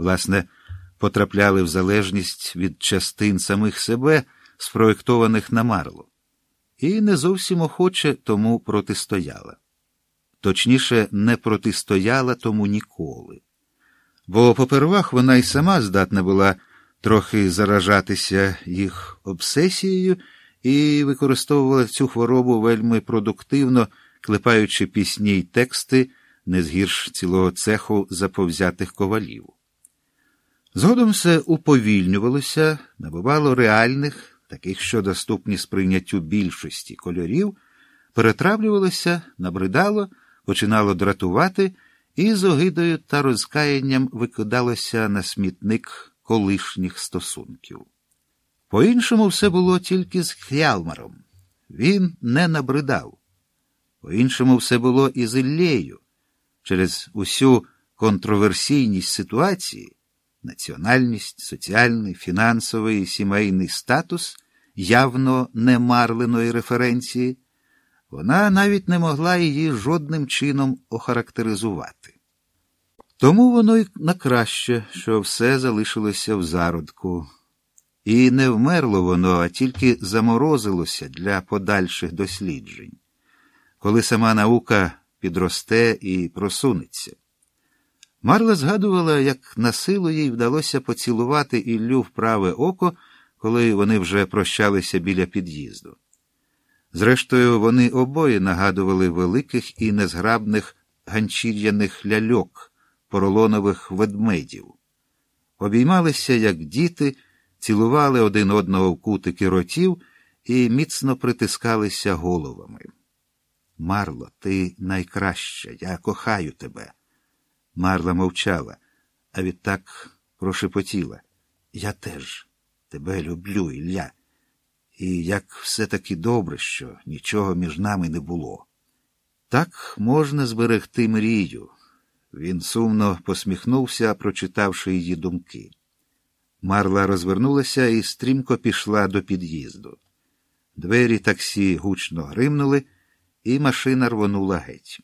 власне, потрапляли в залежність від частин самих себе, спроєктованих на марло, і не зовсім охоче тому протистояла. Точніше, не протистояла тому ніколи. Бо попервах вона й сама здатна була трохи заражатися їх обсесією і використовувала цю хворобу вельми продуктивно, клепаючи пісні й тексти не згірш цілого цеху заповзятих ковалів. Згодом все уповільнювалося, набувало реальних, таких, що доступні сприйняттю більшості кольорів, перетравлювалося, набридало, починало дратувати і з огидою та розкаянням викидалося на смітник колишніх стосунків. По іншому все було тільки з Хялмаром. Він не набридав. По іншому все було і з Іллею. Через усю контроверсійність ситуації, національність, соціальний, фінансовий і сімейний статус явно не марленої референції, вона навіть не могла її жодним чином охарактеризувати. Тому воно й на краще, що все залишилося в зародку. І не вмерло воно, а тільки заморозилося для подальших досліджень, коли сама наука підросте і просунеться. Марла згадувала, як на силу їй вдалося поцілувати Іллю в праве око, коли вони вже прощалися біля під'їзду. Зрештою, вони обоє нагадували великих і незграбних ганчір'яних ляльок, поролонових ведмедів, обіймалися, як діти, цілували один одного в кутики ротів і міцно притискалися головами. Марло, ти найкраща, я кохаю тебе. Марла мовчала, а відтак прошепотіла. Я теж тебе люблю, Ілля. І як все таки добре, що нічого між нами не було. Так можна зберегти мрію. Він сумно посміхнувся, прочитавши її думки. Марла розвернулася і стрімко пішла до під'їзду. Двері таксі гучно гримнули, і машина рвонула геть.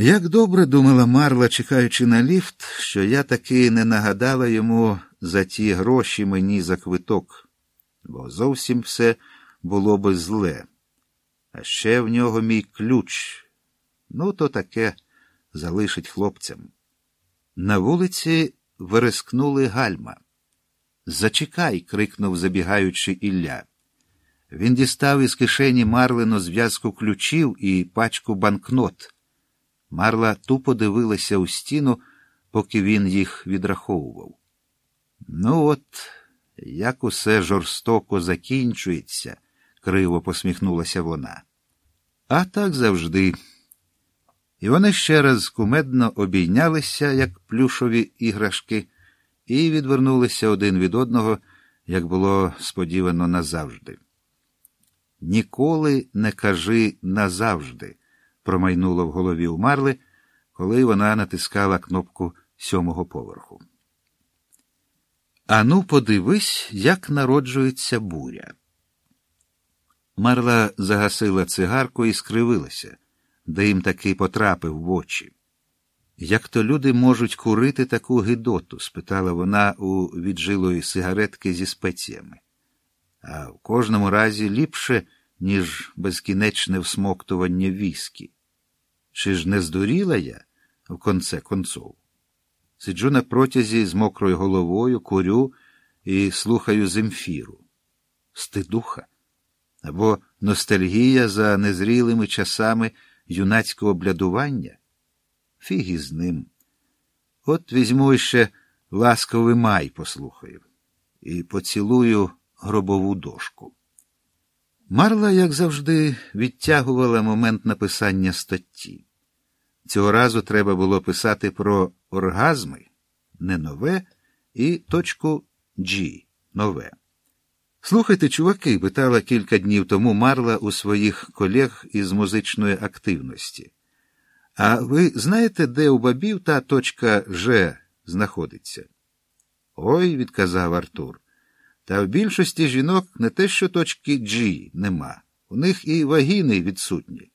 Як добре думала Марла, чекаючи на ліфт, що я таки не нагадала йому за ті гроші мені за квиток, бо зовсім все було би зле. А ще в нього мій ключ. Ну, то таке залишить хлопцям. На вулиці верескнули гальма. Зачекай. крикнув, забігаючи Ілля. Він дістав із кишені Марлину зв'язку ключів і пачку банкнот. Марла тупо дивилася у стіну, поки він їх відраховував. Ну, от, як усе жорстоко закінчується, криво посміхнулася вона. А так завжди. І вони ще раз кумедно обійнялися, як плюшові іграшки, і відвернулися один від одного, як було сподівано назавжди. Ніколи не кажи назавжди, промайнуло в голові у коли вона натискала кнопку сьомого поверху. Ану, подивись, як народжується буря. Марла загасила цигарку і скривилася, де їм таки потрапив в очі. Як то люди можуть курити таку гидоту? спитала вона у віджилої сигаретки зі спеціями. А в кожному разі ліпше, ніж безкінечне всмоктування віскі. Чи ж не здуріла я в конце концов? Сиджу на протязі з мокрою головою, курю і слухаю земфіру. Стидуха або ностальгія за незрілими часами юнацького блядування. Фіг з ним. От візьму ще ласковий май послухаю і поцілую гробову дошку. Марла, як завжди, відтягувала момент написання статті. Цього разу треба було писати про оргазми не нове і точку G нове. Слухайте, чуваки, питала кілька днів тому Марла у своїх колег із музичної активності. А ви знаєте, де у бабів та точка Ж знаходиться? Ой, відказав Артур. Та в більшості жінок не те, що точки G нема. У них і вагіни відсутні.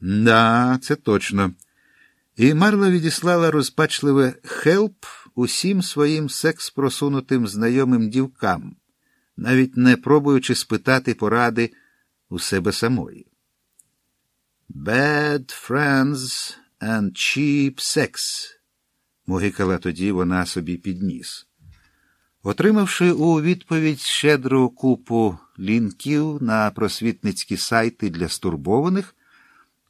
Да, це точно. І Марла відіслала розпачливе хелп усім своїм секс-просунутим знайомим дівкам, навіть не пробуючи спитати поради у себе самої. Bad friends and cheap sex, мугикала тоді вона собі підніс. Отримавши у відповідь щедру купу лінків на просвітницькі сайти для стурбованих,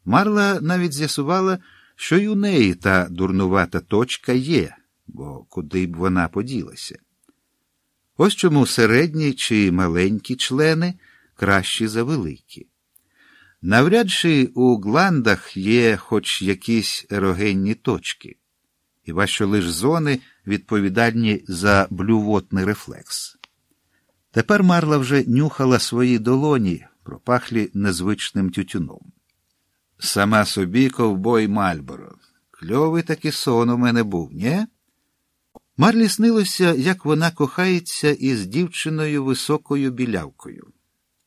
Марла навіть з'ясувала, що й у неї та дурнувата точка є, бо куди б вона поділася. Ось чому середні чи маленькі члени кращі за великі. Навряд чи у гландах є хоч якісь ерогенні точки, хіба що лиш зони відповідальні за блювотний рефлекс. Тепер Марла вже нюхала свої долоні, пропахлі незвичним тютюном. Сама собі ковбой Мальборо. Кльовий таки сон у мене був, ні? Марлі снилося, як вона кохається із дівчиною високою білявкою.